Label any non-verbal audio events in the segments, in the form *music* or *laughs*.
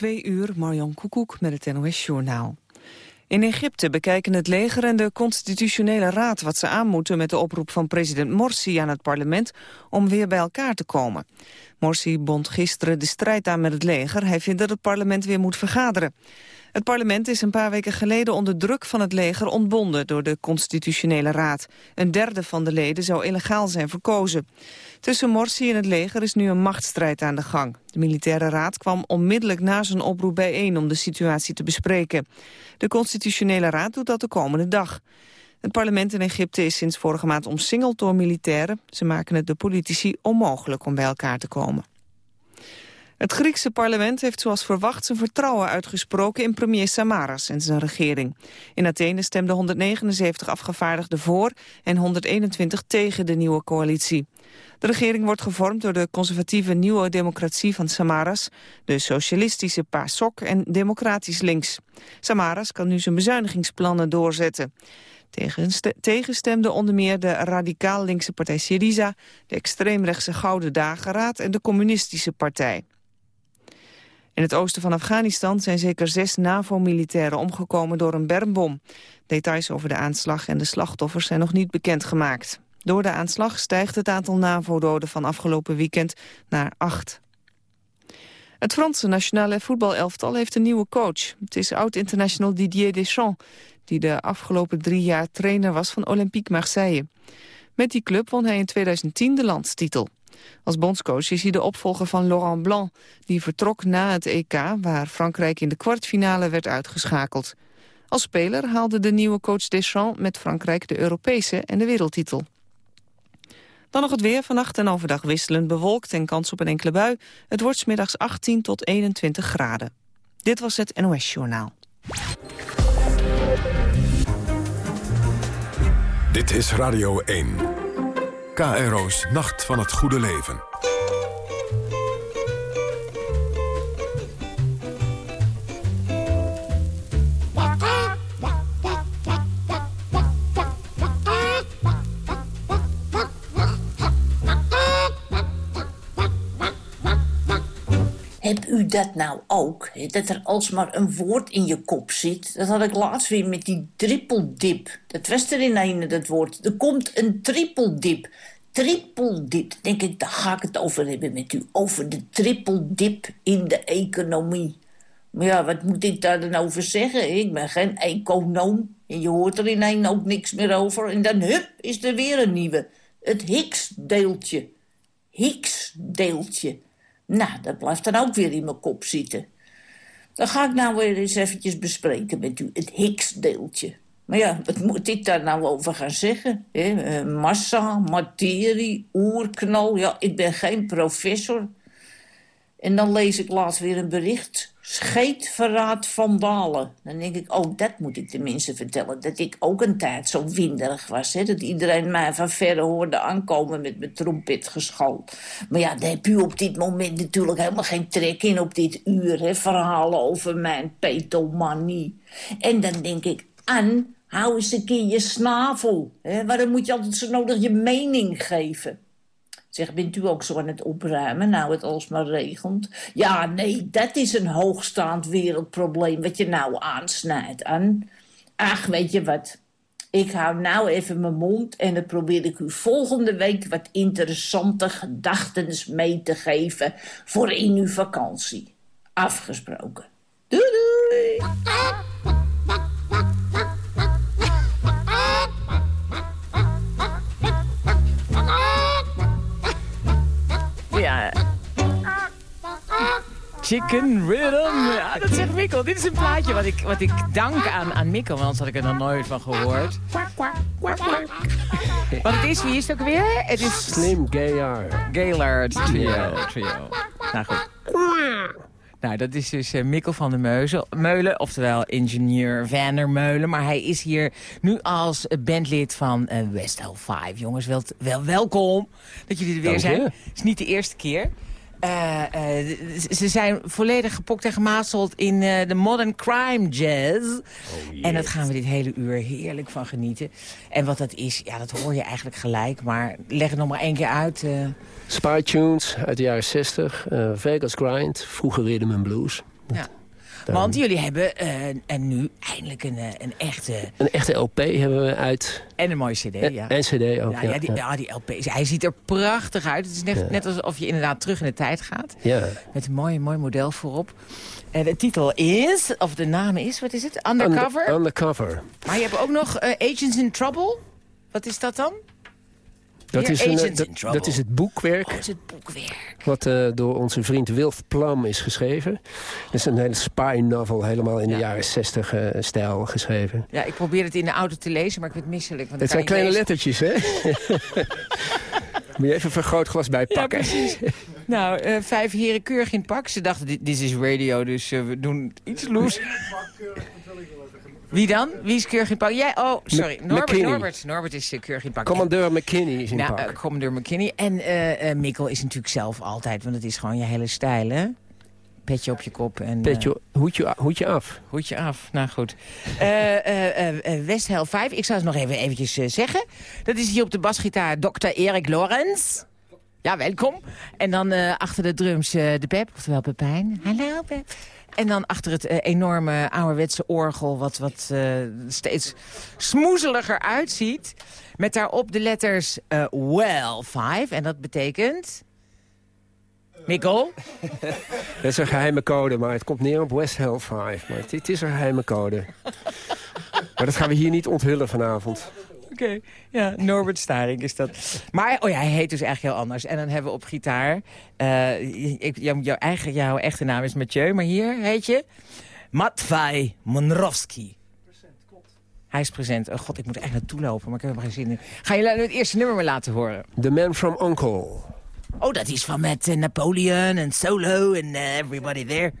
Twee uur, Marjan Koekoek met het NOS-journaal. In Egypte bekijken het leger en de constitutionele raad wat ze aan moeten met de oproep van president Morsi aan het parlement om weer bij elkaar te komen. Morsi bond gisteren de strijd aan met het leger. Hij vindt dat het parlement weer moet vergaderen. Het parlement is een paar weken geleden onder druk van het leger ontbonden door de constitutionele raad. Een derde van de leden zou illegaal zijn verkozen. Tussen Morsi en het leger is nu een machtsstrijd aan de gang. De militaire raad kwam onmiddellijk na zijn oproep bijeen om de situatie te bespreken. De constitutionele raad doet dat de komende dag. Het parlement in Egypte is sinds vorige maand omsingeld door militairen. Ze maken het de politici onmogelijk om bij elkaar te komen. Het Griekse parlement heeft zoals verwacht zijn vertrouwen uitgesproken in premier Samaras en zijn regering. In Athene stemden 179 afgevaardigden voor en 121 tegen de nieuwe coalitie. De regering wordt gevormd door de conservatieve nieuwe democratie van Samaras, de socialistische PASOK en democratisch links. Samaras kan nu zijn bezuinigingsplannen doorzetten. Tegenstemden onder meer de radicaal linkse partij Syriza, de extreemrechtse Gouden Dageraad en de communistische partij. In het oosten van Afghanistan zijn zeker zes NAVO-militairen omgekomen door een bermbom. Details over de aanslag en de slachtoffers zijn nog niet bekendgemaakt. Door de aanslag stijgt het aantal NAVO-doden van afgelopen weekend naar acht. Het Franse nationale voetbalelftal heeft een nieuwe coach. Het is oud-international Didier Deschamps, die de afgelopen drie jaar trainer was van Olympique Marseille. Met die club won hij in 2010 de landstitel. Als bondscoach is hij de opvolger van Laurent Blanc... die vertrok na het EK, waar Frankrijk in de kwartfinale werd uitgeschakeld. Als speler haalde de nieuwe coach Deschamps met Frankrijk de Europese en de wereldtitel. Dan nog het weer. Vannacht en overdag wisselend bewolkt en kans op een enkele bui. Het wordt middags 18 tot 21 graden. Dit was het NOS Journaal. Dit is Radio 1. KRO's Nacht van het Goede Leven. Heb u dat nou ook? Dat er alsmaar een woord in je kop zit. Dat had ik laatst weer met die trippeldip. Dat was er in dat woord. Er komt een trippeldip. Trippeldip. Denk ik, daar ga ik het over hebben met u. Over de trippeldip in de economie. Maar ja, wat moet ik daar dan over zeggen? Ik ben geen econoom. En je hoort er in een ook niks meer over. En dan hup, is er weer een nieuwe. Het Higgs-deeltje. Higgs-deeltje. Nou, dat blijft dan ook weer in mijn kop zitten. Dan ga ik nou weer eens eventjes bespreken met u, het Higgs-deeltje. Maar ja, wat moet ik daar nou over gaan zeggen? Eh, massa, materie, oerknal. Ja, ik ben geen professor. En dan lees ik laatst weer een bericht. Scheetverraad van Dalen. Dan denk ik, oh, dat moet ik mensen vertellen. Dat ik ook een tijd zo winderig was. Hè? Dat iedereen mij van verre hoorde aankomen met mijn trompetgeschal. Maar ja, daar heb u op dit moment natuurlijk helemaal geen trek in op dit uur. Hè? Verhalen over mijn petomanie. En dan denk ik, An, hou eens een keer je snavel. Waarom moet je altijd zo nodig je mening geven? Zeg, bent u ook zo aan het opruimen, nou het alsmaar regent? Ja, nee, dat is een hoogstaand wereldprobleem wat je nou aansnijdt aan. Ach, weet je wat, ik hou nou even mijn mond en dan probeer ik u volgende week wat interessante gedachten mee te geven voor in uw vakantie. Afgesproken. Doei doei! Chicken Rhythm. Ja, dat zegt Mikkel. Dit is een plaatje wat ik, wat ik dank aan, aan Mikkel, want anders had ik er nog nooit van gehoord. Want het is, wie is het ook weer? Het is... Slim Gaillard. Gaillard Trio. trio. Nou goed. Nou, dat is dus uh, Mikkel van der Meulen, Meulen, oftewel ingenieur Van der Meulen. Maar hij is hier nu als bandlid van uh, West Hell 5. Jongens, wel, wel welkom dat jullie er weer zijn. Het is niet de eerste keer. Uh, uh, ze zijn volledig gepokt en gemazeld in uh, de modern crime jazz. Oh, en dat gaan we dit hele uur heerlijk van genieten. En wat dat is, ja, dat hoor je eigenlijk gelijk. Maar leg het nog maar één keer uit. Spy Tunes uit de jaren 60. Vegas Grind, vroeger Rhythm and Blues. Ja. Want jullie hebben uh, en nu eindelijk een, een echte... Een echte LP hebben we uit. En een mooie cd, ja. En cd ook, ja. Ja, die, ja. die LP, hij ziet er prachtig uit. Het is net, net alsof je inderdaad terug in de tijd gaat. Ja. Met een mooi, mooi model voorop. En de titel is, of de naam is, wat is het? Undercover? Under, undercover. Maar je hebt ook nog uh, Agents in Trouble. Wat is dat dan? Dat is, een, dat, dat, is het boekwerk. Oh, is het boekwerk. Wat uh, door onze vriend Wilf Plum is geschreven. Het is een hele spy novel, helemaal in ja. de jaren 60 uh, stijl geschreven. Ja, ik probeer het in de auto te lezen, maar ik werd misselijk. Want het zijn kleine lezen. lettertjes, hè? Moet je even een vergrootglas bij pakken. Ja, precies. nou, uh, vijf heren keurig in pak. Ze dachten, dit is radio, dus we doen iets loes. Wie dan? Wie is keurig in pak? Jij? Oh, sorry. Norbert, Norbert. Norbert is uh, keurig in pak. Commandeur McKinney is in nou, pak. Uh, commandeur McKinney. En uh, Mikkel is natuurlijk zelf altijd, want het is gewoon je hele stijl, hè? Petje op je kop. En, Petje, hoedje, hoedje af. Hoedje af, nou goed. Westhel 5, ik zal het nog even eventjes zeggen. Dat is hier op de basgitaar Dr. Erik Lorenz. Ja, welkom. En dan achter de drums de Pep, oftewel Pepijn. Hallo Pep. En dan achter het uh, enorme ouderwetse orgel... wat, wat uh, steeds smoezeliger uitziet. Met daarop de letters uh, Well 5. En dat betekent... Mikkel? *laughs* Dat is een geheime code, maar het komt neer op West Hill 5. Maar dit is een geheime code. maar dat gaan we hier niet onthullen vanavond. Oké, ja, Norbert Staring is dat. Maar oh ja, hij heet dus eigenlijk heel anders. En dan hebben we op gitaar... Uh, ik, jouw, eigen, jouw echte naam is Mathieu, maar hier heet je... Matvei Monrovski. Hij is present. Oh god, ik moet echt naartoe lopen, maar ik heb er geen zin in. Ga je het eerste nummer maar laten horen? The Man from Uncle. Oh, dat is van met uh, Napoleon en Solo en uh, Everybody There.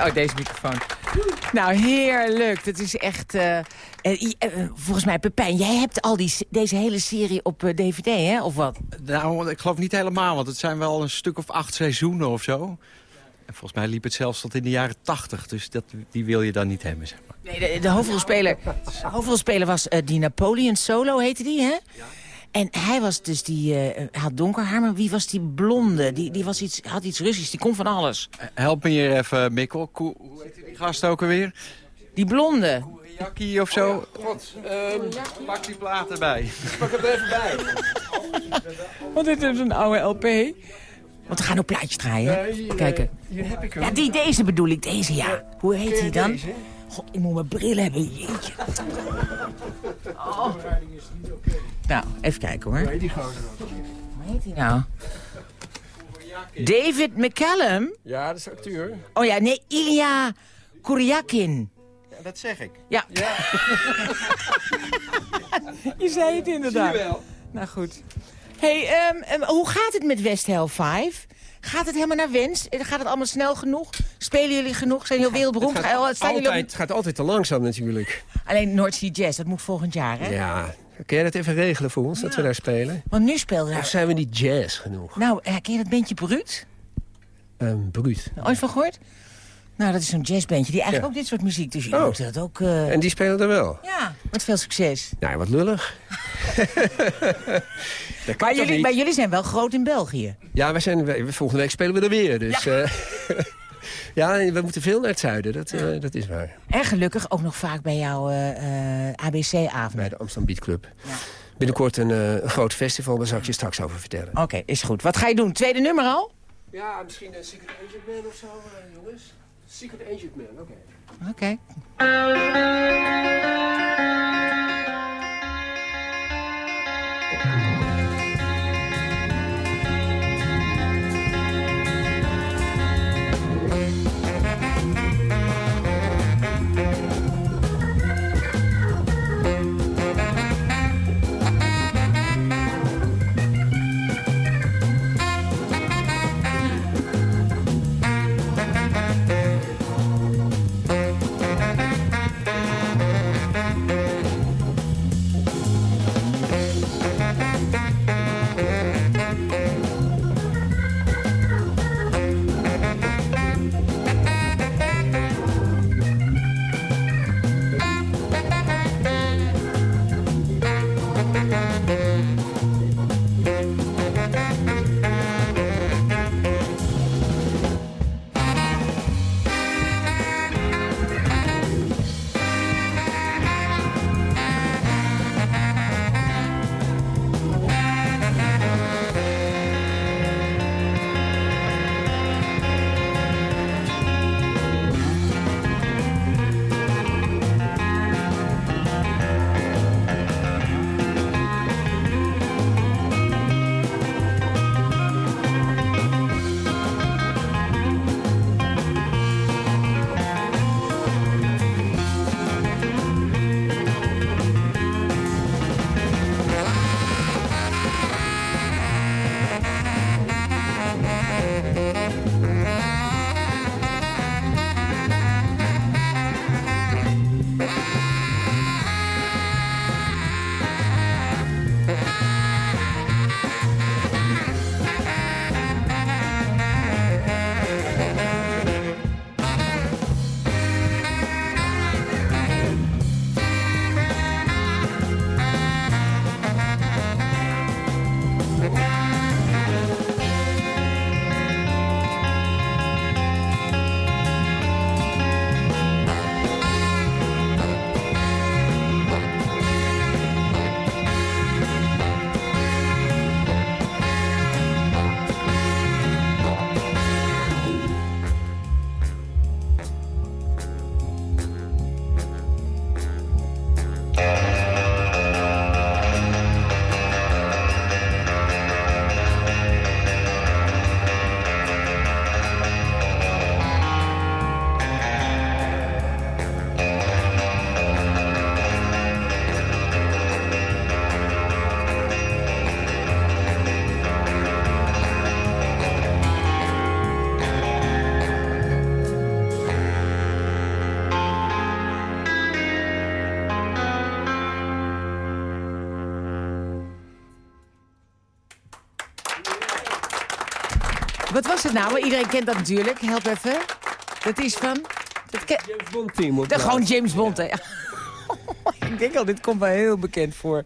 Oh, deze microfoon. Nou, heerlijk. Dat is echt... Uh, uh, volgens mij, Pepijn, jij hebt al die, deze hele serie op DVD, hè? Of wat? Nou, ik geloof niet helemaal, want het zijn wel een stuk of acht seizoenen of zo. En volgens mij liep het zelfs tot in de jaren tachtig. Dus dat, die wil je dan niet hebben, zeg maar. Nee, de, de hoofdrolspeler, de hoofdrolspeler was die Napoleon Solo, heette die, hè? Ja. En hij was dus die, eh, had donker haar, maar wie was die blonde? Die, die was iets, had iets Russisch, die kon van alles. Help me hier even, Mikkel. Hoe heet die gast ook alweer? Die blonde. Jackie of zo? God, ehm, Pak die plaat erbij. pak het er even bij. Want dit is een oude LP. Want we gaan ook plaatjes draaien. hier, Kijken. Hier heb ik hem. Ja, die, deze bedoel ik. Deze, ja. Hoe heet die dan? deze? God, ik moet mijn bril hebben. Jeetje. Oh. Nou, even kijken hoor. Nee, die gozer. Hoe heet hij nou? David McCallum? Ja, dat is acteur. Oh ja, nee, Ilya Kuryakin. Ja, dat zeg ik. Ja. *laughs* Je zei het inderdaad. wel. Nou goed. hey, ehm, ehm, hoe gaat het met West Hell 5? Gaat het helemaal naar wens? Gaat het allemaal snel genoeg? Spelen jullie genoeg? Zijn jullie wereldberoemd? Het Ga- gaat, Staan jullie op- altijd, het gaat altijd te langzaam natuurlijk. Alleen North Sea Jazz, dat moet volgend jaar, hè? Ja, kun jij dat even regelen voor ons, dat we daar spelen? Want nu speelde Of daar... zijn we niet jazz genoeg? Nou, eh, ken je dat bandje Bruut? Um, bruut. Ooit van gehoord? Nou, dat is zo'n jazzbandje die eigenlijk Ja. ook dit soort muziek... Dus je Oh. dat ook... eh, En die spelen er wel? Ja, met veel succes. Nou, wat lullig. *laughs* Maar jullie, maar jullie zijn wel groot in België. Ja, wij zijn, wij- volgende week spelen we er weer. Dus, ja. *laughs* ja, we moeten veel naar het zuiden, dat, eh, dat is waar. En gelukkig ook nog vaak bij jouw eh, eh, ABC-avond. Bij de Amsterdam Beat Club. Binnenkort een, eh, groot festival, daar zal ik je straks over vertellen. Oké, is goed. Wat ga je doen? Tweede nummer al? Ja, misschien een Secret Agent Man of zo, eh, jongens. Secret Agent Man, oké. Oké. Het nou? Iedereen kent dat natuurlijk. Help even. Dat is van... Dat. James Bond team De, gewoon James Bond, hè. *laughs* ik denk al, dit komt wel heel bekend voor.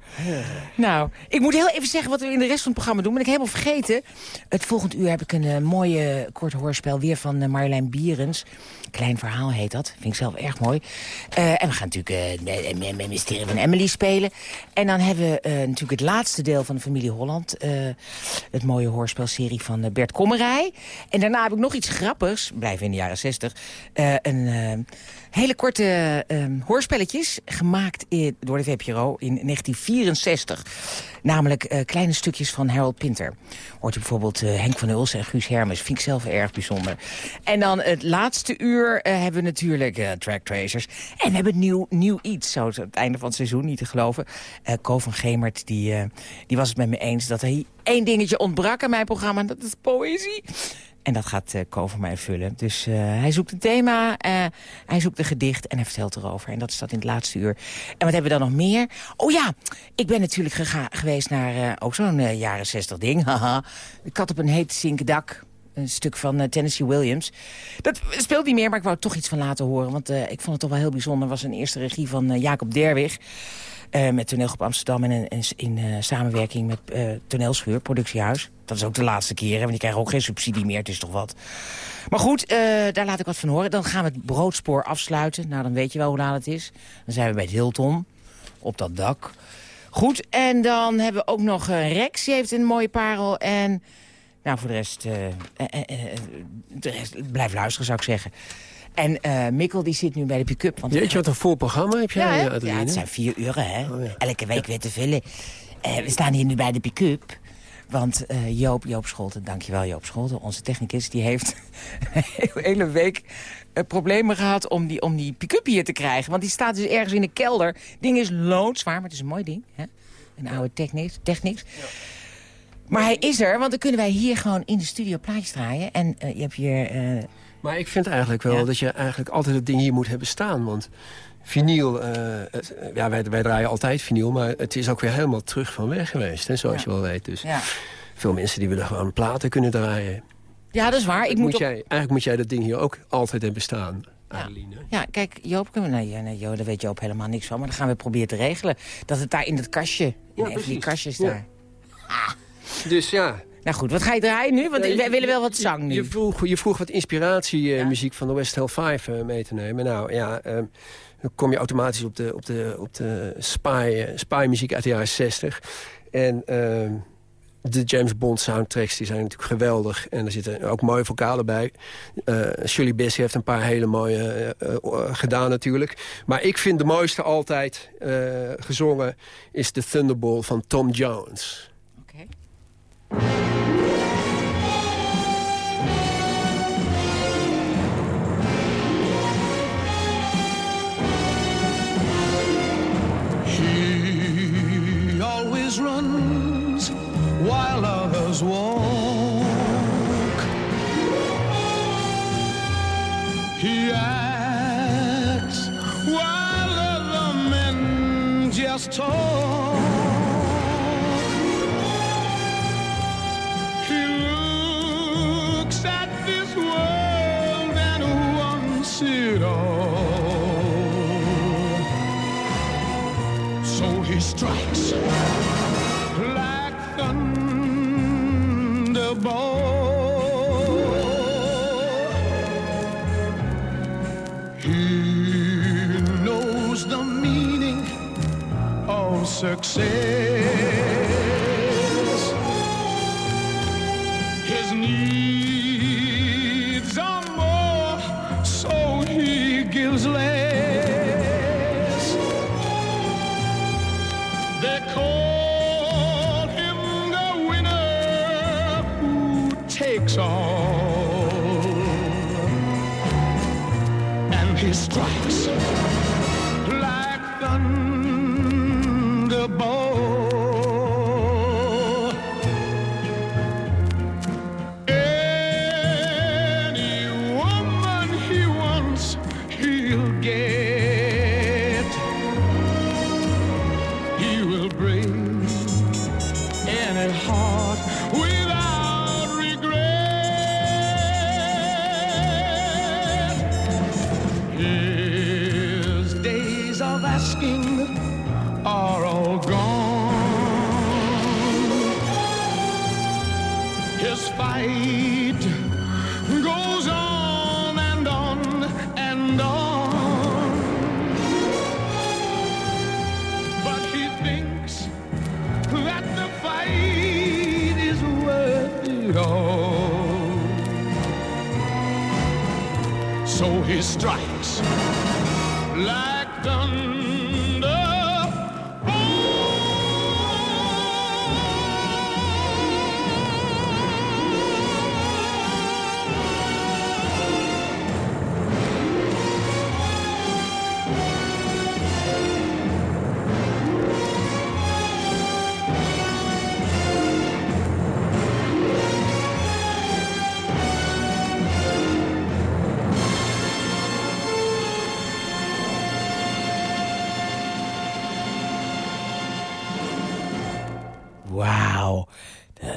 Nou, ik moet heel even zeggen wat we in de rest van het programma doen. Ben ik helemaal vergeten. Het volgend uur heb ik een uh, mooie kort hoorspel weer van uh, Marjolein Bierens. Klein verhaal heet dat. Vind ik zelf erg mooi. Uh, en we gaan natuurlijk met Mysterie van Emily spelen. En dan hebben we natuurlijk het laatste deel van de Familie Holland. het mooie hoorspelserie van Bert Kommerij. En daarna heb ik nog iets grappigs. Blijven in de jaren zestig. een hele korte hoorspelletjes. Gemaakt door de VPRO in 1964. Namelijk kleine stukjes van Harold Pinter. Hoort u bijvoorbeeld uh, Henk van Ulsen en Guus Hermes. Vind ik zelf erg bijzonder. En dan het laatste uur uh, hebben we natuurlijk Track Tracers. En we hebben nieuw, nieuw iets. Zo het einde van het seizoen, niet te geloven. Ko van Gemert die, die was het met me eens dat hij één dingetje ontbrak aan mijn programma. Dat is poëzie. En dat gaat uh, mij vullen. Dus uh, hij zoekt een thema, uh, hij zoekt een gedicht en hij vertelt erover. En dat staat in het laatste uur. En wat hebben we dan nog meer? Oh ja, ik ben natuurlijk geweest naar ook zo'n jaren zestig ding. *laughs* Haha. Had op een heet zinkendak. Een stuk van Tennessee Williams. Dat speelt niet meer, maar ik wou er toch iets van laten horen. Want ik vond het toch wel heel bijzonder. Was een eerste regie van Jacob Derwig. Uh, met Toneelgroep Amsterdam en in, uh, samenwerking met uh, Toneelschuur, Productiehuis. Dat is ook de laatste keer, hè, want die krijgen ook geen subsidie meer, het is toch wat. Maar goed, daar laat ik wat van horen. Dan gaan we het broodspoor afsluiten. Nou, dan weet je wel hoe laat het is. Dan zijn we bij het Hilton, op dat dak. Goed, en dan hebben we ook nog Rex, die heeft een mooie parel. En nou, voor de rest, de rest blijf luisteren, zou ik zeggen. En uh, Mikkel die zit nu bij de pick-up. Weet je wat een vol programma heb jij, ja, ja, het zijn vier uren, hè. Oh, ja. Elke week weer te vullen. Uh, we staan hier nu bij de pick-up. Want uh, Joop, Joop Scholten, dankjewel Joop Scholten, onze technicus... die heeft *laughs* een hele week problemen gehad om die, om die pick-up hier te krijgen. Want die staat dus ergens in de kelder. Het ding is loodzwaar, maar het is een mooi ding. Hè? Een oude Technics. technics. Maar hij is er, want dan kunnen wij hier gewoon in de studio plaatjes draaien. En je hebt hier maar ik vind eigenlijk wel dat je eigenlijk altijd het ding hier moet hebben staan. Want vinyl, uh, het, ja, wij, wij, draaien altijd vinyl, maar het is ook weer helemaal terug van weg geweest. Hè, zoals je wel weet. Dus veel mensen die willen gewoon platen kunnen draaien. Ja, dat is waar. Ik moet, moet jij, eigenlijk moet jij dat ding hier ook altijd hebben staan. Ja. ja, kijk, Joop, kunnen we, nee, nee, Joop, daar weet Joop helemaal niks van. Maar dan gaan we proberen te regelen. Dat het daar in het kastje, in ja, een van die kastjes daar. Ah. Dus ja, nou goed, wat ga je draaien nu? Want wij willen wel wat zang nu. Je vroeg, je vroeg wat inspiratiemuziek uh, van de West Hill 5 uh, mee te nemen. Nou ja, uh, dan kom je automatisch op de, op de, op de spy, spy muziek uit de jaren 60. En de James Bond soundtracks die zijn natuurlijk geweldig. En er zitten ook mooie vocalen bij. Uh, Shirley Bassey heeft een paar hele mooie uh, gedaan natuurlijk. Maar ik vind de mooiste altijd gezongen... is de Thunderbolt van Tom Jones. He always runs while others walk. He acts while other men just talk. It all. So he strikes like thunderbolt. He knows the meaning of success.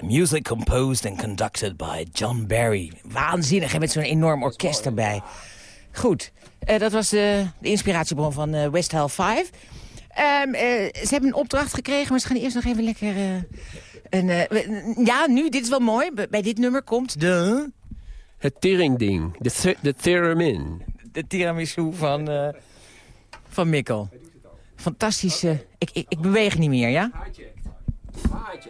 Music composed and conducted by John Barry. Waanzinnig, hè, met zo'n enorm orkest erbij. Goed, eh, dat was de, de inspiratiebron van eh, West Hell 5. Ehm, eh, ze hebben een opdracht gekregen, maar ze gaan eerst nog even lekker... eh, een, eh, ja, nu, dit is wel mooi. Bij- Bij dit nummer komt de, Het teringding, de, the de theremin. de tiramisu van, eh, van Mikkel. Fantastische... Ik, ik, ik beweeg niet meer, ja? Wat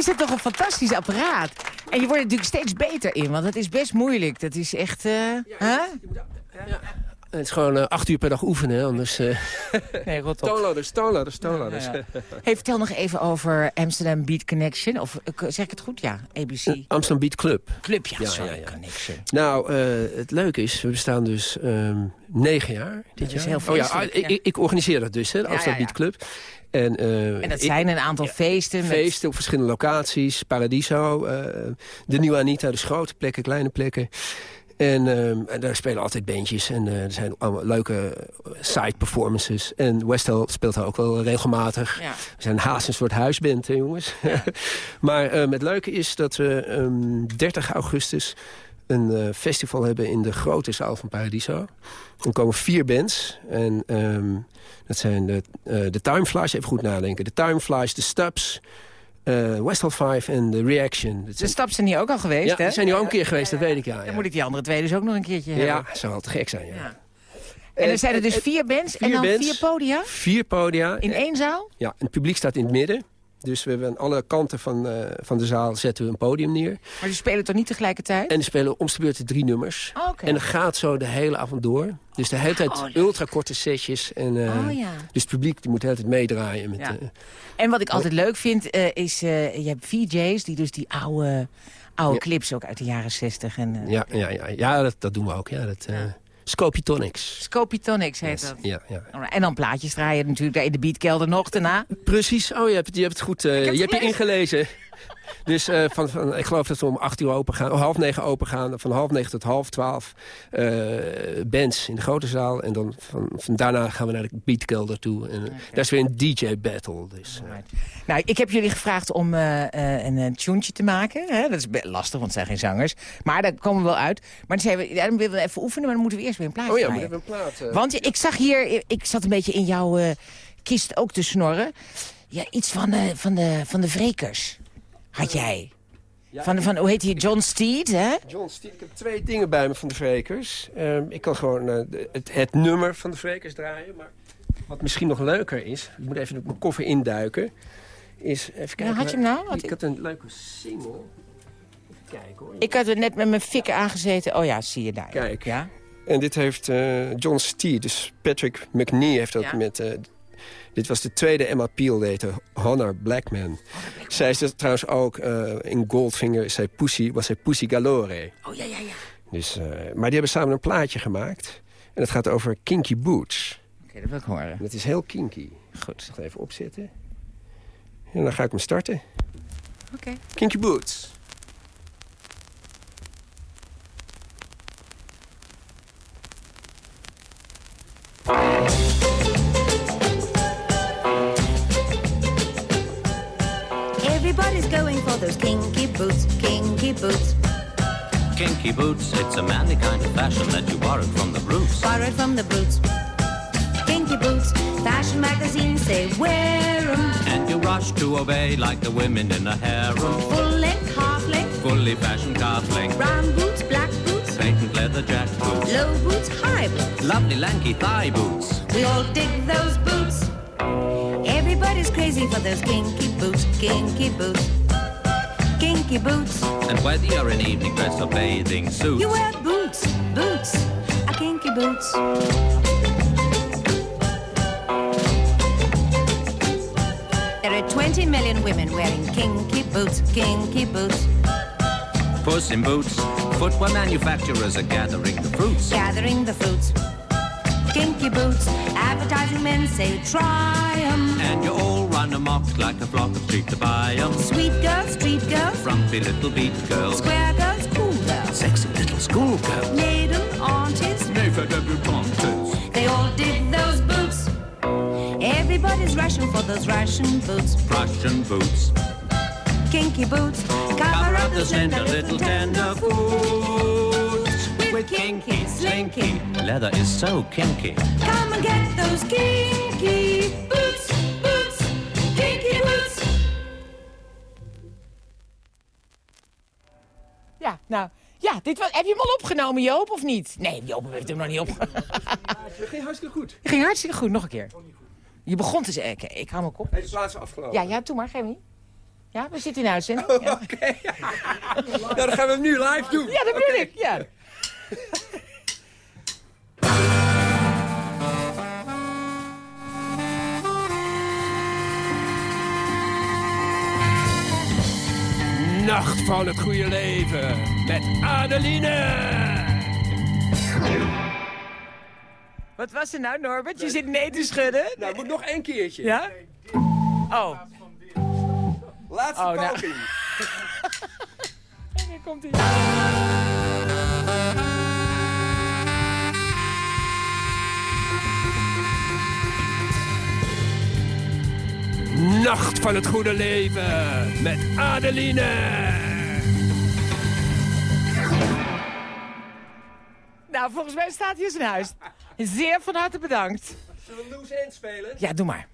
is het toch een fantastisch apparaat. En je wordt er natuurlijk steeds beter in, want het is best moeilijk. Dat is echt... eh huh? Het is gewoon eh, acht uur per dag oefenen, anders... eh *laughs* Nee, rot op. toonladders, toonladders, toonladders. Ja, ja. *laughs* Hey, vertel nog even over Amsterdam Beat Connection. Of zeg ik het goed? Ja, ABC. Amsterdam Beat Club. Club, ja, Ja, sorry, ja, ja. Connection. Nou, eh, het leuke is, we bestaan dus ehm, negen jaar dit Dat is heel oh ja, ah, ja. Ik, ik organiseer dat dus, hè, de Ja, Amsterdam ja, Beat Club. En, eh, En dat zijn een aantal feesten. Met... feesten op verschillende locaties. Paradiso, eh, de Nieuwe Anita, dus grote plekken, kleine plekken. En, ehm, en daar spelen altijd bandjes en eh, er zijn allemaal leuke eh, side performances. En Westel speelt daar ook wel regelmatig. Ja. We zijn haast een soort huisband, hè, jongens. *laughs* maar ehm, het leuke is dat we ehm 30 augustus een eh, festival hebben in de grote zaal van Paradiso. Er komen vier bands. En ehm, dat zijn de, eh de Timeflies, even goed nadenken. De Timeflies, de Stubbs, eh Westel 5 en de Reaction. De zijn, stap zijn hier ook al geweest, ja, hè? die zijn hier ook een keer geweest, dat weet ik, ja. Dan Ja, moet ik die andere twee dus ook nog een keertje ja hebben. zou wel te gek zijn, ja. Ja. En er zijn er dus vier bands en dan bands. vier podia Vier podia. in één zaal? Ja, het publiek staat in het midden. Dus we hebben aan alle kanten van, eh, van de zaal zetten we een podium neer. Maar die spelen toch niet tegelijkertijd? En die spelen om de beurt drie nummers. Oh. En dat gaat zo de hele avond door. Dus de hele tijd Oh, leuk. ultra korte setjes. En, eh, Oh, ja. Dus het publiek die moet de hele tijd meedraaien. Met, Ja. eh, En wat ik altijd leuk vind, is... je hebt VJ's die dus die oude, oude Ja. clips ook uit de jaren 60 en... ja, ja, ja, ja dat, dat doen we ook. Ja, dat, Scopitonics. Scopitonics heet Yes, dat. Ja, ja. Alright, En dan plaatjes draaien natuurlijk in de beatkelder nog daarna. Precies. Oh, je hebt, je hebt het goed. eh, je hebt je gelezen. ingelezen. *laughs* Dus eh, van, van, ik geloof dat we om acht uur open gaan, half negen open gaan. Van half negen tot half twaalf eh, bands in de grote zaal. En dan van, van daarna gaan we naar de beatkelder toe. En, eh, Daar is weer een DJ-battle. Dus, Nou, ik heb jullie gevraagd om een, een tuentje te maken. Hè? Dat is lastig, want het zijn geen zangers. Maar daar komen we wel uit. Maar dan, we, ja, dan willen we even oefenen, maar dan moeten we eerst weer een plaatje oh ja, we hebben een plaat. Want ik zag hier, ik zat een beetje in jouw kist ook te snorren. Ja, iets van de, van de, van de Vrekers had jij. Van, van, hoe heet hij? John Steed, hè? John Steed, ik heb twee dingen bij me van de Vrekers. Ehm, ik kan gewoon eh, het, het nummer van de Vrekers draaien. Maar wat misschien nog leuker is... Ik moet even op mijn koffer induiken. Is, even kijken, had je hem nou? Ik ik- had een leuke single. Even kijken hoor. Ik had er net met mijn fikken aangezeten. Oh ja, zie je daar. Kijk. Ja? En dit heeft eh, John Steed, dus Patrick McNee heeft dat Ja. met... eh, dit was de tweede Emma Peel date, Hannah Blackman. Zij is trouwens ook eh, in Goldfinger, is zij Pussy, was zij Pussy Galore. Oh ja, ja, ja. Dus, eh, maar die hebben samen een plaatje gemaakt. En dat gaat over Kinky Boots. Oké, dat wil ik horen. En dat is heel kinky. Goed. Ik ga even opzetten. En dan ga ik hem starten. Oké. Kinky Boots. Going for those kinky boots, kinky boots. Kinky boots, it's a manly kind of fashion that you borrowed from the roots. Borrowed from the boots. Kinky boots, fashion magazines say wear 'em. And you rush to obey like the women in a harem. Full length, half length, Fully fashioned calf length, brown boots, black boots, patent leather jack boots. low boots, high boots. Lovely lanky thigh boots. We all dig those boots. Everybody's crazy for those kinky boots, kinky boots. Kinky boots. And whether you're in evening dress or bathing suit, You wear boots, boots, a kinky boots. There are 20 million women wearing kinky boots, kinky boots, puss in boots. Footwear manufacturers are gathering the fruits. gathering the fruits. Kinky boots, advertising men say try 'em. And you're all run amok like a flock of sheep to buy 'em. Sweet girls, street girls, Frumpy little beat girls, square girls, cool girls, sexy little schoolgirls. maiden aunties, Never debutantes. they all dig those boots. Everybody's rushing for those Russian boots. Russian boots. kinky boots. Cover up the slender little tender foots. With kinky, slinky, leather is so kinky. Come and get those kinky nou... Ja, dit was, heb je hem al opgenomen, Joop, of niet? Nee, Joop heeft hem nog niet opgenomen. Dat ging hartstikke goed. Het ging hartstikke goed, nog een keer. Je begon te zeggen, ik hou mijn kop. Is laatst afgelopen. Ja, ja, doe maar, niet. Ja, we zitten in de uitzending. Oh, Ja, Oké. Ja, dan gaan we hem nu live doen. ja dat bedoel ik, ja. Nacht van het goede leven met Adeline. Wat was er nou, Norbert? Je zit nee te schudden. Nou, moet nog één keertje. Ja? Oh, Laatste Oh, nou. poging. *laughs* hier komt hij. Nacht van het goede leven met Adeline. Nou, volgens mij staat hier zijn huis. Zeer van harte bedankt. Zullen we loose end spelen? Ja, doe maar.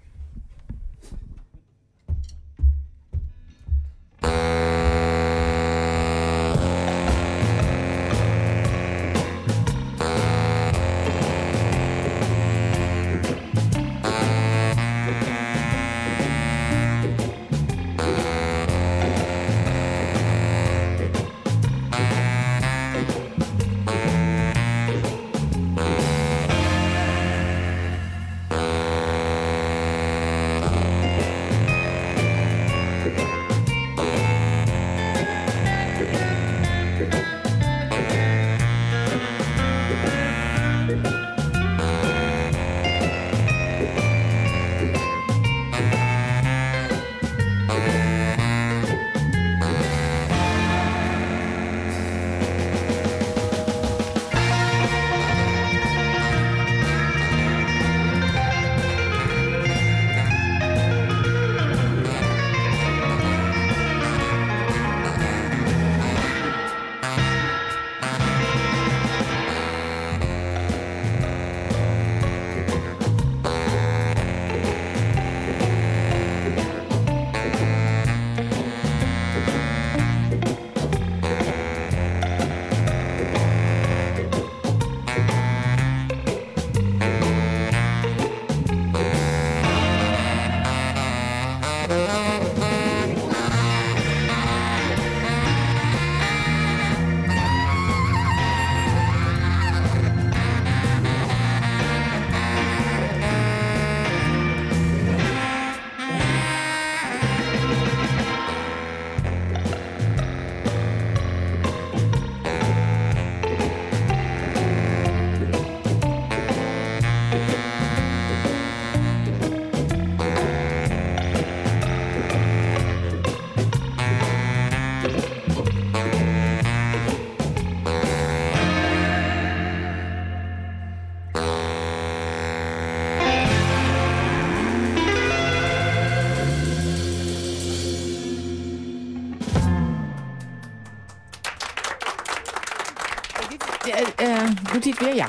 Het weer? Ja.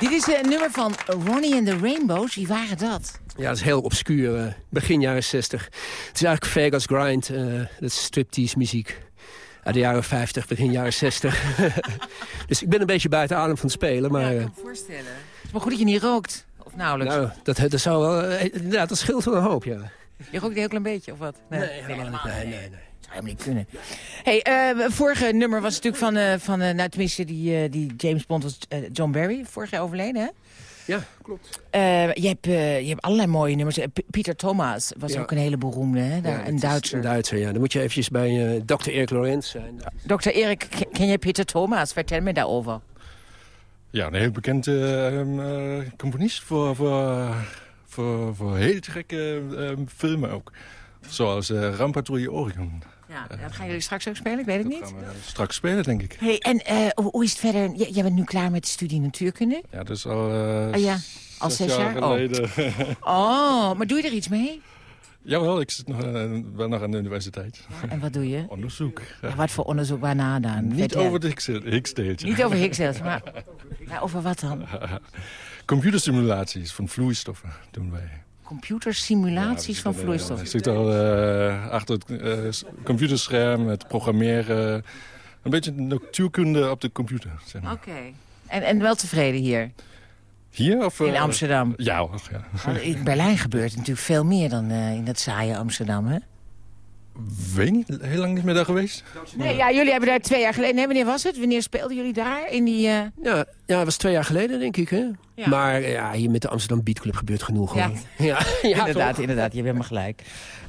Dit is eh, een nummer van Ronnie and the Rainbows. Wie waren dat? Ja, dat is heel obscuur. eh, begin jaren 60. Het is eigenlijk Vegas Grind. eh, dat is striptease muziek. Uit de jaren 50, begin jaren 60. *laughs* dus ik ben een beetje buiten adem van het spelen. Maar eh, me voorstellen. Het is maar goed dat je niet rookt. Of nauwelijks. nou, dat, dat zou wel... inderdaad, dat scheelt wel een hoop, ja. Je rookt een heel klein beetje, of wat? Nee, helemaal niet. Nee, nee, nee. Zou helemaal niet kunnen. Hey, eh, vorige nummer was natuurlijk van, eh, van eh, nou, tenminste, die, eh, die James Bond was John Barry. Vorig jaar overleden, hè? Ja, klopt. Eh, je, hebt, je hebt allerlei mooie nummers. P- Pieter Thomas was Ja. ook een hele beroemde, hè? Daar, Ja, een Duitser. Een Duitser, ja. Dan moet je eventjes bij eh Dr. Erik Lorenz zijn. Dr. Erik, ken- je Pieter Thomas? Vertel me daarover. Ja, een heel bekende ehm, eh, componist voor, voor, voor, voor heel gekke ehm, filmen ook. Zoals eh Rampatrouille Orion. Ja, dat gaan jullie straks ook spelen, ik weet het Dat niet. gaan we straks spelen, denk ik. Hey, en eh, hoe, is het verder? J- jij bent nu klaar met de studie natuurkunde? Ja, dat is al, eh, Ah ja, al zes jaar? Oh. geleden. *laughs* Oh, maar doe je er iets mee? Jawel, ik zit nog, eh, wel nog aan de universiteit. En wat doe je? Onderzoek. Ja, wat voor onderzoek waarna dan? Niet over het Higgs- Higgs-deeltje. Niet over Higgs, *laughs* maar, maar over wat dan? *laughs* Computersimulaties van vloeistoffen doen wij. Computersimulaties van vloeistof. Je zit al eh, achter het eh, computerscherm, het programmeren. Een beetje natuurkunde op de computer. Zeg maar. Oké. En, en wel tevreden hier? Hier? Of, In eh, Amsterdam? Ja, ja. Want in Berlijn gebeurt natuurlijk veel meer dan in dat saaie Amsterdam, hè? Weet niet, heel lang niet meer daar geweest. Nee, ja, jullie hebben daar twee jaar geleden... Nee, wanneer was het? Wanneer speelden jullie daar? In die... eh, Ja, ja, dat was twee jaar geleden, denk ik. Hè? Ja. Maar ja, hier met de Amsterdam Beat Club gebeurt genoeg. Ja. hoor. *laughs* ja, ja inderdaad, toch? inderdaad. Je hebt helemaal gelijk.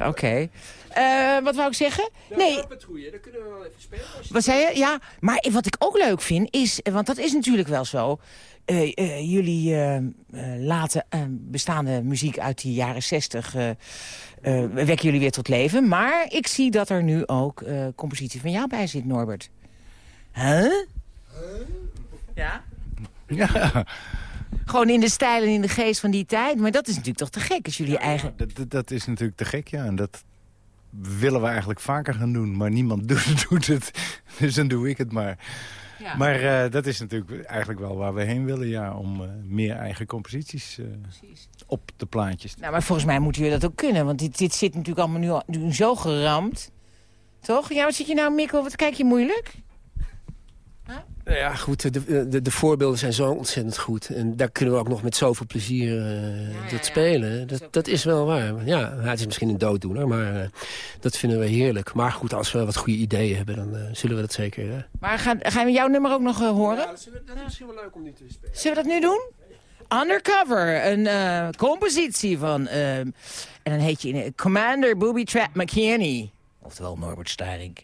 Oké. Eh, wat wou ik zeggen? Nee, patrouille, daar kunnen we wel even spelen. Wat zei je? Ja, maar wat ik ook leuk vind is... Want dat is natuurlijk wel zo. eh, eh, jullie eh, eh, laten eh, bestaande muziek uit die jaren zestig... eh, eh, wekken jullie weer tot leven. Maar ik zie dat er nu ook eh, compositie van jou bij zit, Norbert. Huh? Ja? Ja, Gewoon in de stijl en in de geest van die tijd. Maar dat is natuurlijk toch te gek als jullie eigen... dat, dat- dat is natuurlijk te gek, ja. En dat willen we eigenlijk vaker gaan doen. Maar niemand *laughs* doet, doet het. Dus dan doe ik het maar. Ja. Maar eh, dat is natuurlijk eigenlijk wel waar we heen willen, ja. Om eh, meer eigen composities eh, op de plaatjes te Nou, maar volgens mij moeten jullie dat ook kunnen. Want dit, dit zit natuurlijk allemaal nu, al- nu zo geramd. Toch? Ja, wat zit je nou, Mikkel? Wat kijk je moeilijk? Nou ja, goed, de, de, de voorbeelden zijn zo ontzettend goed. En daar kunnen we ook nog met zoveel plezier eh, dat spelen. Dat, dat is wel waar. Ja, het is misschien een dooddoener, maar eh, dat vinden we heerlijk. Maar goed, als we wat goede ideeën hebben, dan eh, zullen we dat zeker... Maar gaan, gaan we jouw nummer ook nog horen? dat is misschien wel leuk om nu te spelen. Zullen we dat nu doen? Undercover, een compositie van... en dan heet je in, Commander Booby Trap McKinney. Oftewel Norbert Staring.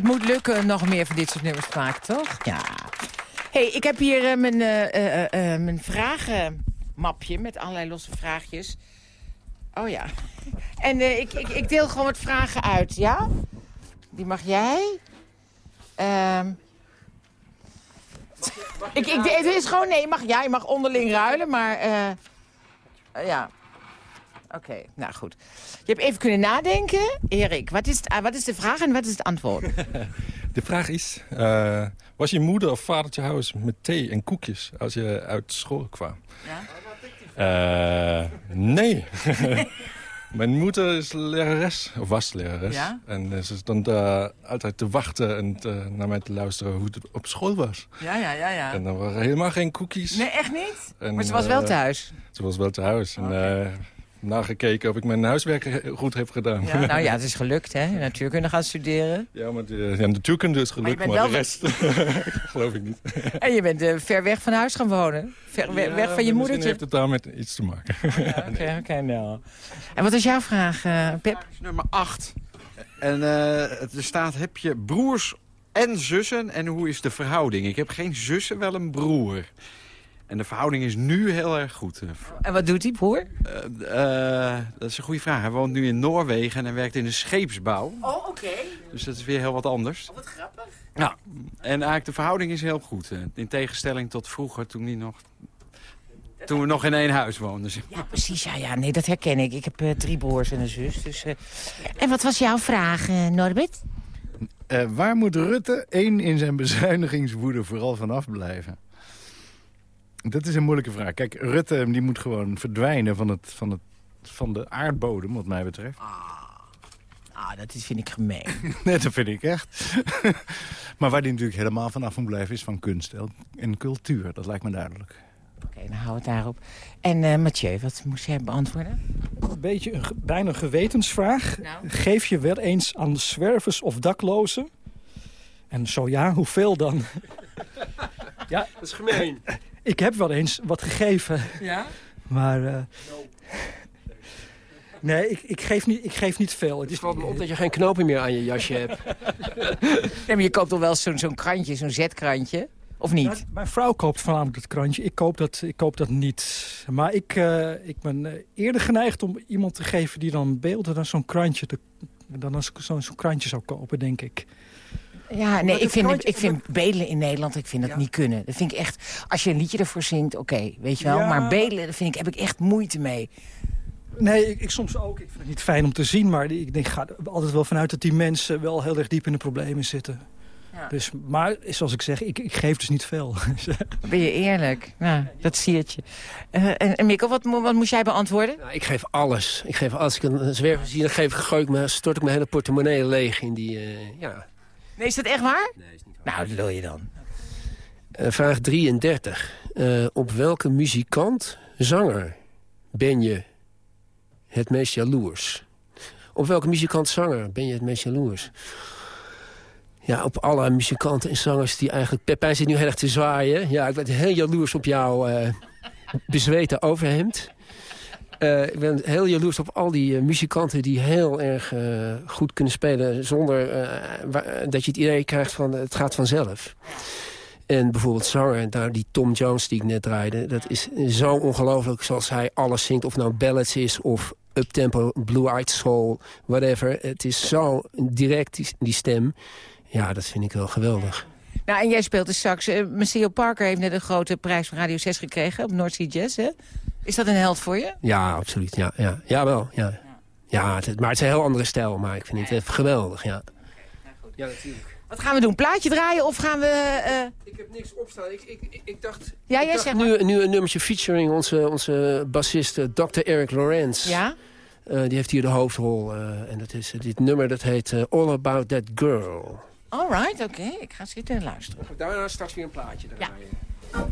Dat moet lukken nog meer van dit soort nummers te maken, toch? Ja. hey, ik heb hier eh, mijn, eh, eh, mijn vragenmapje met allerlei losse vraagjes. Oh ja. En ik, ik, ik deel gewoon wat vragen uit, ja? Die mag jij. Ehm ik, ik, het is gewoon, nee, mag, ja, je mag onderling ruilen, maar eh, ja. Oké, nou goed. Je hebt even kunnen nadenken. Erik, wat is, het- ah, wat is de vraag en wat is het antwoord? *laughs* De vraag is, eh, was je moeder of vadertje huis met thee en koekjes als je uit school kwam? Ja? nee. *laughs* Mijn moeder is lerares, of was lerares. Ja? En eh, ze stond daar altijd te wachten en te- naar mij te luisteren hoe het op school was. Ja, ja, ja, ja. En er waren helemaal geen koekjes. Nee, echt niet? En, maar ze was wel eh, thuis. Ze was wel thuis. En eh, nagekeken of ik mijn huiswerk goed heb gedaan. Ja, nou ja, *laughs* het is gelukt, hè? Natuurkunde gaan studeren. Ja, maar de, ja, natuurkunde is gelukt, maar, de rest *laughs* geloof ik niet. *laughs* En je bent eh, ver weg van huis gaan wonen. Ver, Ja, weg van je misschien moedertje. heeft het daarmee iets te maken. Ja, Oké, oké, nou. En wat is jouw vraag, eh Pip? Nummer 8. En eh, er staat, heb je broers en zussen en hoe is de verhouding? Ik heb geen zussen, wel een broer. En de verhouding is nu heel erg goed. En wat doet die broer? Eh, eh, dat is een goede vraag. Hij woont nu in Noorwegen en hij werkt in de scheepsbouw. Oh, oké. Dus dat is weer heel wat anders. Wat grappig. Ja, en eigenlijk de verhouding is heel goed. eh, In tegenstelling tot vroeger toen, die nog, toen we nog in één huis woonden. zeg maar. Ja, precies. Ja, ja, nee, dat herken ik. Ik heb eh, drie broers en een zus. Dus, eh. En wat was jouw vraag, eh, Norbert? Eh, waar moet Rutte één in zijn bezuinigingswoede vooral vanaf blijven? Dat is een moeilijke vraag. Kijk, Rutte die moet gewoon verdwijnen van, het, van, het, van de aardbodem, wat mij betreft. Ah, dat is, vind ik gemeen. *laughs* Nee, dat vind ik echt. *laughs* maar waar die natuurlijk helemaal vanaf moet blijven is van kunst en cultuur. Dat lijkt me duidelijk. Oké, dan houden we het daarop. En eh Mathieu, wat moest jij beantwoorden? Een beetje een, bijna een gewetensvraag. Nou. Geef je wel eens aan zwervers of daklozen? En zo ja, hoeveel dan? *laughs* ja, Dat is gemeen. Ik heb wel eens wat gegeven. Ja? *laughs* Maar... eh, nee, ik, ik, geef niet, ik geef niet veel. Het is valt me op dat je geen knopen meer aan je jasje hebt. *laughs* Nee, maar je koopt toch wel zo'n zo'n krantje, zo'n zetkrantje? Of niet? Mijn- Mijn vrouw koopt voornamelijk dat krantje. Ik koop dat, ik koop dat niet. Maar ik, eh, ik ben eh, eerder geneigd om iemand te geven die dan beelden dan zo'n krantje, te, dan als ik zo'n zo'n krantje zou kopen, denk ik. Ja, nee, ik vind, krantje- ik vind bedelen in Nederland, ik vind dat niet kunnen. Dat vind ik echt, als je een liedje ervoor zingt, oké, weet je wel. Ja. Maar bedelen, daar vind ik, heb ik echt moeite mee. Nee, ik, ik soms ook. Ik vind het niet fijn om te zien, maar ik denk, ga er altijd wel vanuit dat die mensen wel heel erg diep in de problemen zitten. Ja. Dus, maar zoals ik zeg, ik, ik geef dus niet veel. *laughs* Ben je eerlijk? Nou, dat siert je. Eh, en, en Mikkel, wat, wat moest jij beantwoorden? Nou, ik geef alles. Ik geef, als ik een zwerver zie, dan geef ik, gooi ik me, stort ik mijn hele portemonnee leeg in die... eh, ja. Nee, is dat echt waar? Nee, is niet waar. Nou, dat wil je dan. Eh, vraag 33. Eh, op welke muzikant, zanger, ben je het meest jaloers? Op welke muzikant, zanger ben je het meest jaloers? Ja, op alle muzikanten en zangers die eigenlijk... Pepijn zit nu heel erg te zwaaien. Ja, ik ben heel jaloers op jouw eh, bezweten overhemd. Eh, ik ben heel jaloers op al die eh, muzikanten die heel erg eh, goed kunnen spelen... zonder dat je het idee krijgt van het gaat vanzelf. En bijvoorbeeld zanger, daar die Tom Jones die ik net draaide... dat is zo ongelooflijk zoals hij alles zingt. Of nou ballads is of uptempo, blue-eyed soul, whatever. Het is zo direct, die stem. Ja, dat vind ik wel geweldig. Nou, en jij speelt de sax. Uh, Maceo Parker heeft net een grote prijs van Radio 6 gekregen op North Sea Jazz, hè? Is dat een held voor je? Ja, absoluut. Ja, ja. ja wel. Ja. Ja, het, maar het is een heel andere stijl. Maar ik vind het even geweldig, ja. Ja, natuurlijk. Wat gaan we doen? Plaatje draaien of gaan we... eh, Ik heb niks opstaan. Ik, ik, ik dacht... Ja, ik jij zegt nu, nu een nummertje featuring onze, onze bassist eh, Dr. Eric Lorenz. Ja? Eh, die heeft hier de hoofdrol. eh, en dat is, dit nummer dat heet eh, All About That Girl. All right, oké. Ik ga zitten en luisteren. Daarna straks weer een plaatje draaien. All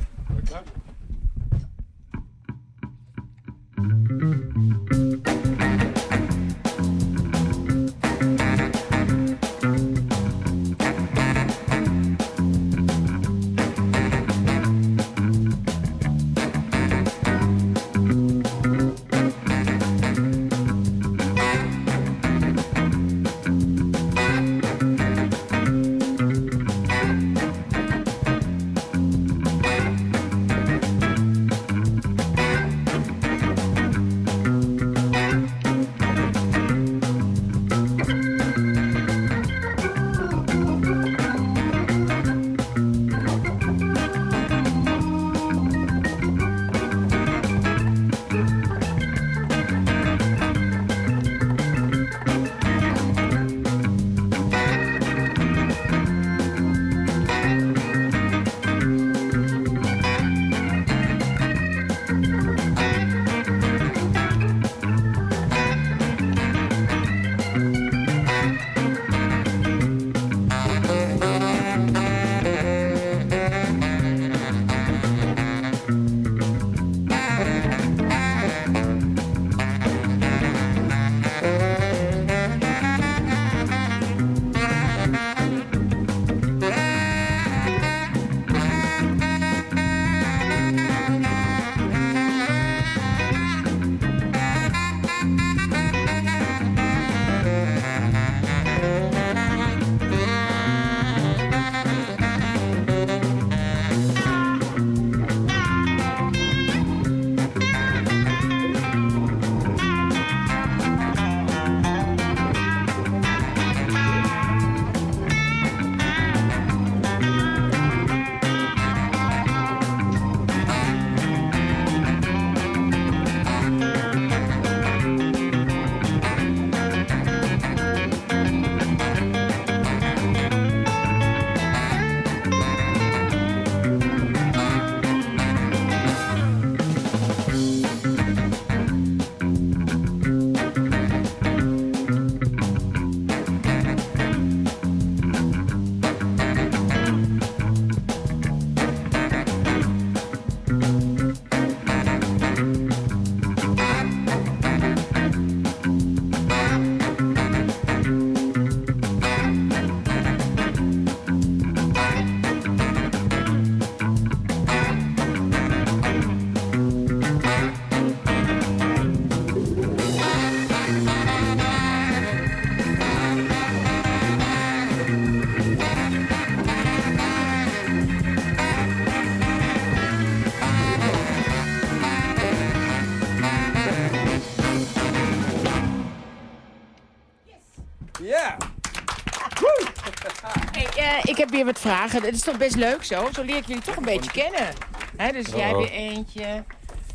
weer wat vragen. Het is toch best leuk zo? Zo leer ik jullie toch een beetje kennen. Hè, dus jij Oh. weer eentje.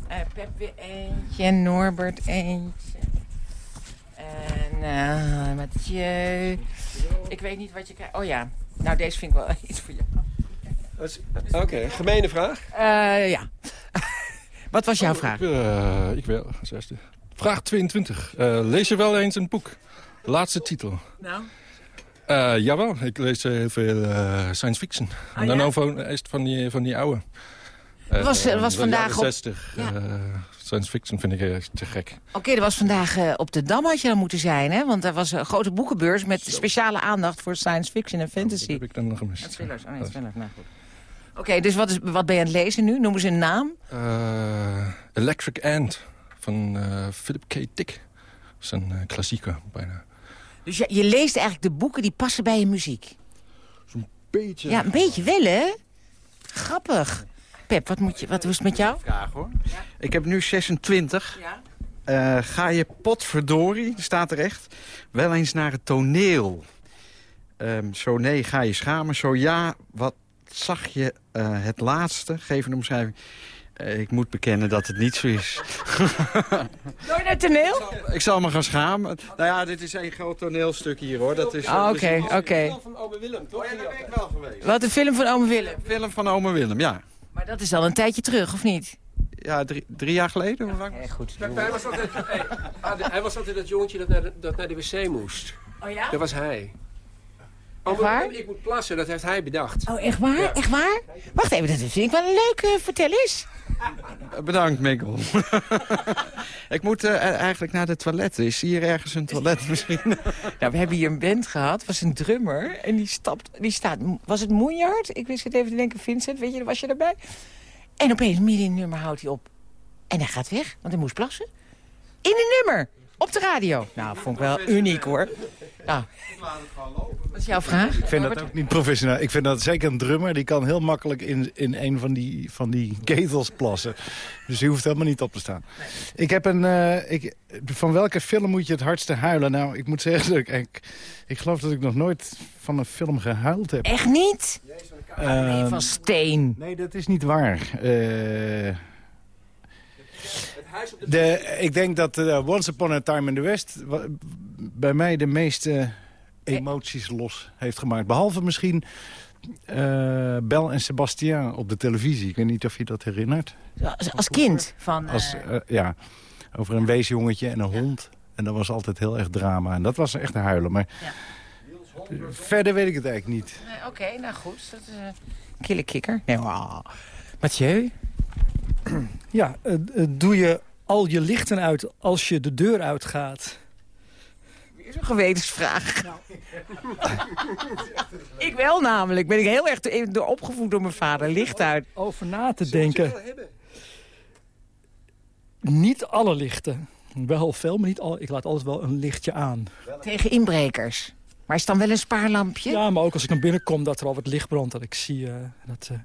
eh Pep weer eentje. Norbert eentje. En eh Mathieu. Ik weet niet wat je krijgt. Oh ja. Nou, deze vind ik wel *laughs* iets voor jou. Oké, gemene vraag. Eh, ja. *laughs* wat was jouw vraag? Ik, eh, ik wil, zesde. Vraag 22. Eh, lees je wel eens een boek? Laatste titel. Nou? Eh, jawel, ik lees eh, heel veel eh, science fiction. en dan ja? over eerst van die, van die oude. Was- was vandaag op- 60. Ja. science fiction vind ik echt te gek. Oké, er was vandaag op de Dam had je dan moeten zijn, hè? Want er was een grote boekenbeurs met speciale aandacht voor science fiction en fantasy. heb ik dan nog gemist. Het thrillers, oh nee, thrillers, nou goed. Oké, dus wat, is, wat ben je aan het lezen nu? Noem eens een naam. Electric Ant van Philip K. Dick. Dat is een klassieker bijna. Dus je, je leest eigenlijk de boeken die passen bij je muziek. Zo'n beetje. Ja, een beetje wel, hè? Grappig. Pep, wat, moet je, wat was het met jou? Vraag hoor. Ik heb nu 26. Eh, ga je potverdorie, staat er echt, wel eens naar het toneel? Ehm, zo nee, ga je schamen. Zo ja, wat zag je eh, het laatste? Geef een omschrijving. Eh, ik moet bekennen dat het niet zo is. *laughs* Nooit naar toneel? ik zal me gaan schamen. Nou ja, dit is een groot toneelstuk hier hoor. Dat is, Ah, oké, dus- oké. Van Ome Willem, toch? Oh ja, daar ben ik wel geweest. Wat, een film van Ome Willem? Film van Ome Willem, ja. Maar dat is al een tijdje terug, of niet? Ja, drie, drie jaar geleden. Hoe lang? Ja, goed. Hij, was altijd, hey, hij was altijd dat jongetje dat naar de, dat naar de wc moest. Oh ja? Dat was hij. Echt waar? Willem, ik moet plassen, dat heeft hij bedacht. Oh, echt waar? Ja. Echt waar? Wacht even, dat vind ik wel een leuk. eh, vertel eens. Eh, Bedankt, Mikkel. *laughs* ik moet eh, eigenlijk naar de toilet. Is hier ergens een toilet *laughs* misschien? Nou, we hebben hier een band gehad, was een drummer. En die, stapt, die staat, was het Moenjaard? Ik wist het even te denken, Vincent, weet je, was je erbij? En opeens, midden in het nummer, houdt hij op. En hij gaat weg, want hij moest plassen. In een nummer, op de radio. Nou, vond ik wel uniek, hoor. Nou, wat is jouw vraag? Ik vind dat ook niet professioneel. Ik vind dat zeker een drummer, die kan heel makkelijk in, in een van die, van die ketels plassen. Dus die hoeft helemaal niet op te staan. Ik heb een... eh, ik, van welke film moet je het hardste huilen? Nou, ik moet zeggen, dat ik, ik, ik geloof dat ik nog nooit van een film gehuild heb. Echt niet? Ehm, van Steen. Nee, dat is niet waar. Eh, de, ik denk dat eh, Once Upon a Time in the West... bij mij de meeste emoties los heeft gemaakt. Behalve misschien eh Bel en Sebastian op de televisie. Ik weet niet of je dat herinnert. Als, als kind van... Als, eh, eh, ja, over een weesjongetje en een hond. En dat was altijd heel erg drama. En dat was echt een huilen. Maar verder weet ik het eigenlijk niet. nee, Oké, nou goed. Dat is een kille kikker. Nee, wow. Mathieu? Ja, doe je al je lichten uit als je de deur uitgaat? Is een gewetensvraag. *laughs* ik wel namelijk. Ben ik heel erg door- opgevoed door mijn vader. Licht uit. Over na te denken. Niet alle lichten. Wel veel, maar niet alle. Ik laat altijd wel een lichtje aan. Tegen inbrekers. Maar is dan wel een spaarlampje? Ja, maar ook als ik dan binnenkom dat er al wat licht brandt. Dat ik zie eh, dat... eh,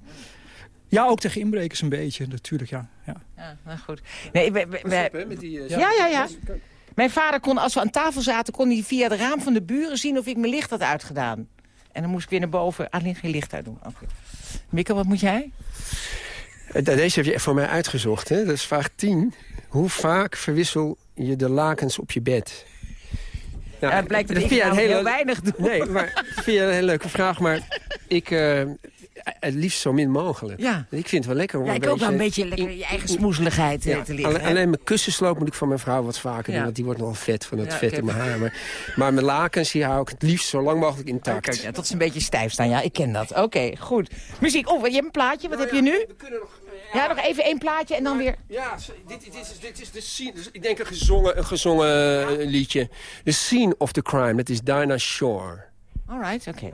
Ja, ook tegen inbrekers een beetje, natuurlijk, ja. ja. Ja, nou goed. Nee, we, we- met die, eh, ja, ja, ja. Mijn vader kon, als we aan tafel zaten, kon hij via het raam van de buren zien of ik mijn licht had uitgedaan. En dan moest ik weer naar boven alleen geen licht uit doen. Oké. Mikkel, wat moet jij? Eh, Deze heb je voor mij uitgezocht, hè? Dat is vraag 10. Hoe vaak verwissel je de lakens op je bed? Nou, Ja, het blijkt dat ik jij nou een heel weinig doe. Nee, maar je een hele leuke vraag. Maar ik, eh, het liefst zo min mogelijk. Ja. Ik vind het wel lekker om Ja, ik ook wel een beetje lekker je eigen smoezeligheid eh, Ja, te liggen. alleen, mijn kussensloop moet ik van mijn vrouw wat vaker Ja. doen. Want die wordt nogal vet van het vet in mijn haar. Maar, maar mijn lakens die hou ik het liefst zo lang mogelijk intact. Tot ze een beetje stijf staan. Ja, ik ken dat. Oké, goed. Muziek. Oh, je hebt een plaatje. Wat heb je nu? We kunnen nog... Ja, nog even één plaatje en dan weer... Ja, dit, dit, is, dit is de scene. Dus ik denk een gezongen, een gezongen eh, liedje. The Scene of the Crime. Dat is Dinah Shore. All right, oké.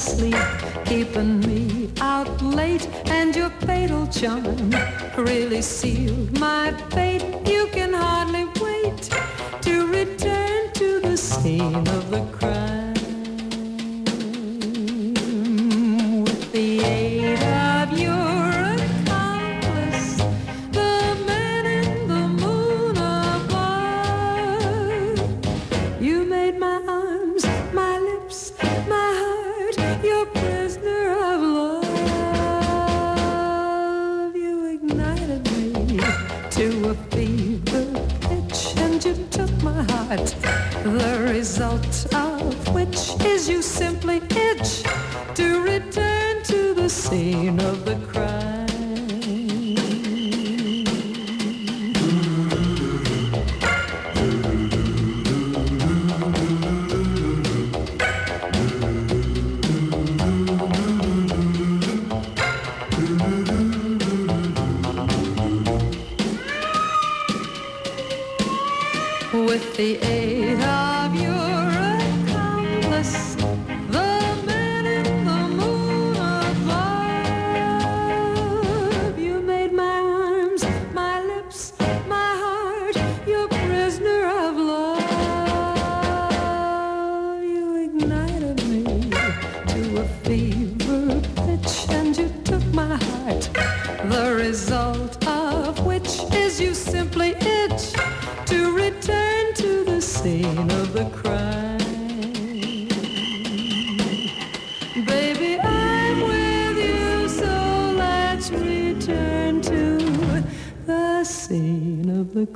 sleep, keeping me out late, and your fatal charm really sealed my fate. You can hardly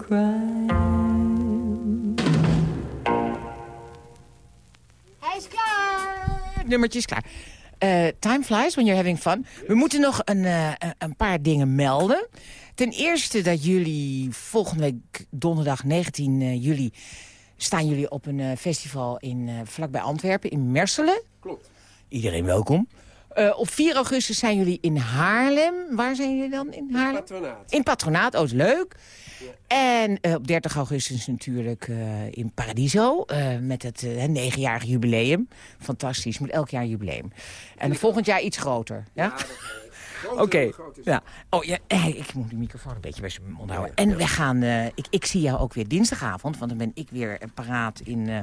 crime. Hij is klaar. Het nummertje is klaar. Eh, time flies when you're having fun. We moeten nog een, eh, een paar dingen melden. Ten eerste dat jullie volgende week donderdag 19 eh, juli... staan jullie op een festival in, vlakbij Antwerpen, in Merselen. Klopt. Iedereen welkom. Eh, op 4 augustus zijn jullie in Haarlem. Waar zijn jullie dan in Haarlem? Patronaat. In Patronaat, oh is leuk. En eh, op 30 augustus natuurlijk eh, in Paradiso. met het eh, negenjarig jubileum. Fantastisch, moet elk jaar jubileum. En volgend jaar iets groter. Ja? Oké. Ja. Oh, ja, ik moet de microfoon een beetje bij zijn mond houden. En we gaan, eh, ik, ik zie jou ook weer dinsdagavond. Want dan ben ik weer eh, paraat in eh,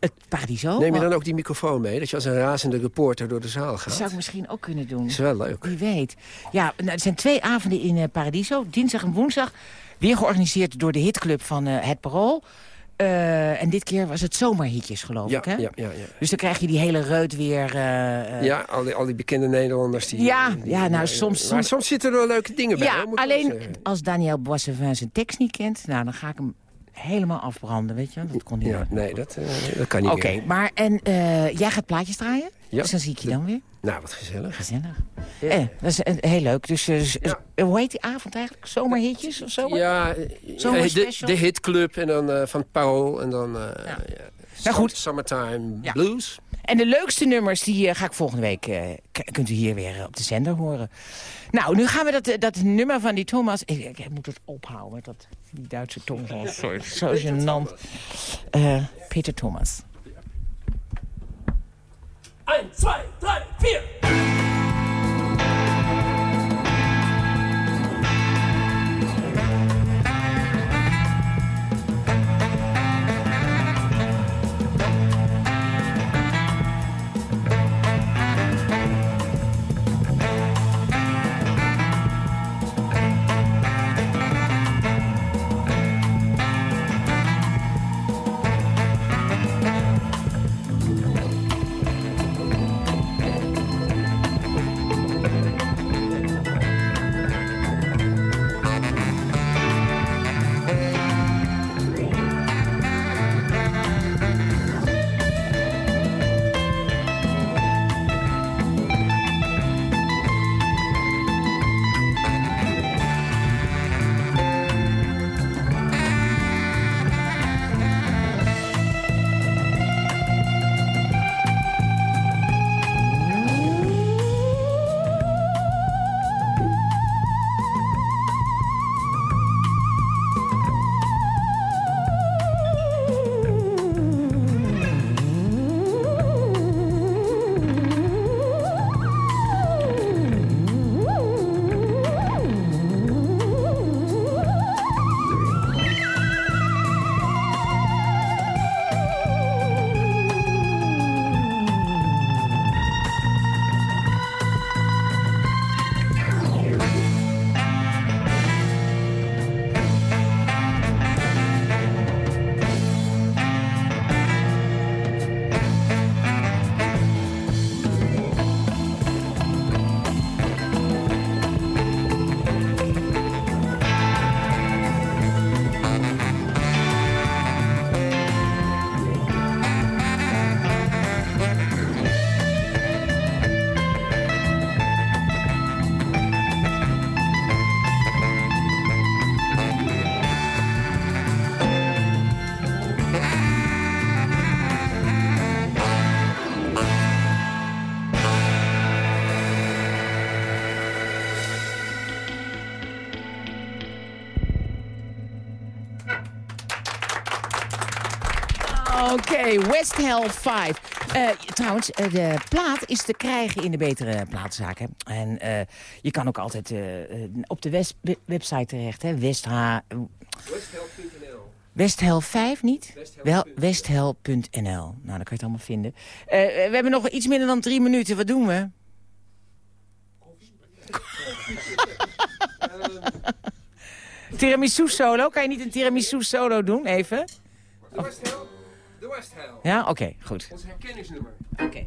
het Paradiso. Neem je dan ook die microfoon mee? Dat je als een razende reporter door de zaal Dat gaat? zou ik misschien ook kunnen doen. is wel leuk. Wie weet. Ja, nou, er zijn twee avonden in Paradiso. Dinsdag en woensdag. Weer georganiseerd door de hitclub van Het Parool. Eh, en dit keer was het zomerhitjes, geloof Ja, ik, hè? ja, ja, ja. Dus dan krijg je die hele reut weer... eh, eh, Ja, al die, al die bekende Nederlanders. Die, Ja, die- ja, nou, die- soms- Maar soms- zitten er wel leuke dingen bij. ja, alleen als Daniel Boissevin zijn tekst niet kent... nou, dan ga ik hem helemaal afbranden, weet je wel. Dat kon niet. Ja, nee, dat, eh, dat kan niet Oké, maar en eh, jij gaat plaatjes draaien? Ja. Dus dan zie ik je dan weer. Nou, wat gezellig. Gezellig. Eh, dat is eh, heel leuk. Dus hoe heet die avond eigenlijk? Zomerhitjes of zo? Ja, Zomer de, de hitclub en dan van Parool en dan... ja. Nou goed. Summertime Blues. En de leukste nummers die ga ik volgende week... kunt u hier weer op de zender horen. Nou, nu gaan we dat, eh, dat nummer van die Thomas... Ik, ik moet het ophouden met dat, die Duitse tong. Oh, sorry, zo gênant. Eh, Peter Thomas. 1, 2, 3, 4. West Hell 5. Eh, trouwens, eh, de plaat is te krijgen in de betere plaatzaken. En eh, je kan ook altijd op de west we- website terecht, hè. West H... Westhel 5 niet? Wel, westhel.nl. Nou, dan kan je het allemaal vinden. We hebben nog iets minder dan drie minuten. Wat doen we? *laughs* tiramisu solo? Kan je niet een tiramisu solo doen, even? West Hell. Ja, oké, goed. Ons herkenningsnummer. Oké.